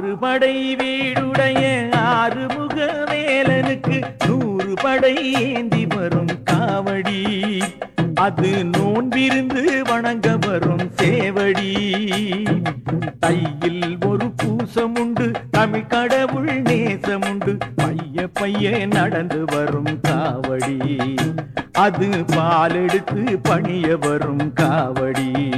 படை வீடுடைய ஆறுமுக வேலனுக்கு நூறு படை ஏந்தி வரும் காவடி. அது நோன்பிருந்து வணங்க வரும் சேவடி. தையில் ஒரு பூசமுண்டு தமிழ் கடவுள் நேசமுண்டு பைய பைய நடந்து வரும் காவடி. அது பாலெடுத்து பணிய வரும் காவடி.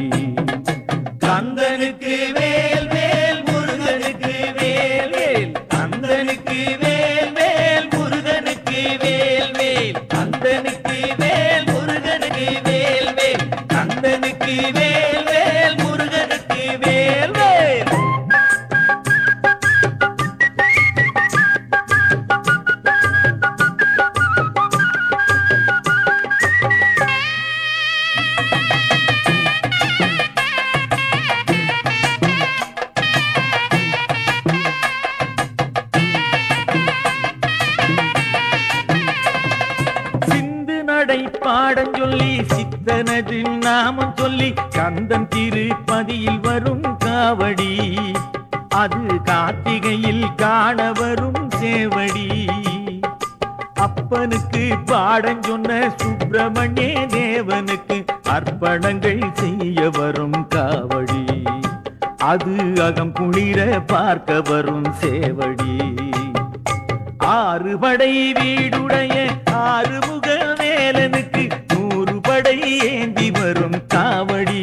கந்தனுக்கு பாடம் சொல்லி சித்தனது நாமம் சொல்லி கந்தன் திருப்பதியில் வரும் காவடி. அது கார்த்திகையில் காண வரும் சேவடி. அப்பனுக்கு பாடம் சொன்ன சுப்பிரமணிய தேவனுக்கு அர்ப்பணங்கள் செய்ய வரும் காவடி. அது அகம் குளிர பார்க்க வரும் சேவடி. ஆறு படை வீடுடைய ஆறுமுக வேலனுக்கு நூறு படை ஏந்தி வரும் காவடி.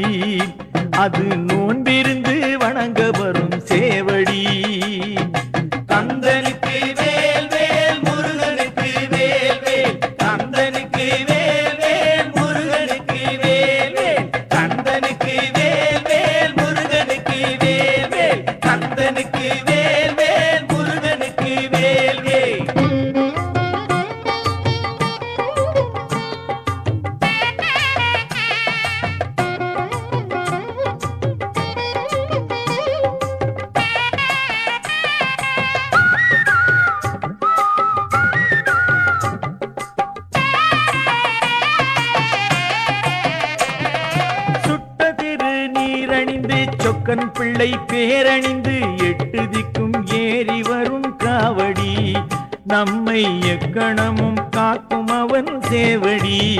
அது நோன்பிருந்த சொக்கன் பிள்ளை பேரணிந்து எட்டு திக்கும் ஏறி வரும் காவடி. நம்மை எக்கணமும் காக்கும் அவன் சேவடி.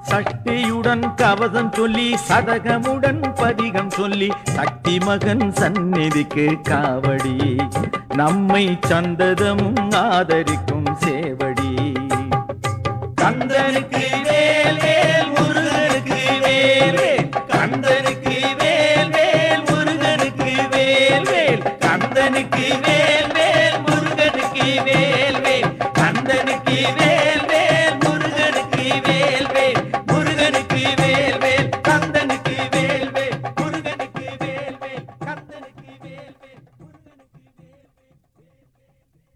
சக்தியுடன் கவசம் சொல்லி சதகமுடன் பதிகம் சொல்லி சக்தி மகன் சந்நிதிக்கு காவடி. நம்மை சந்ததமும் ஆதரிக்கும் சேவடி. கந்தனுக்கு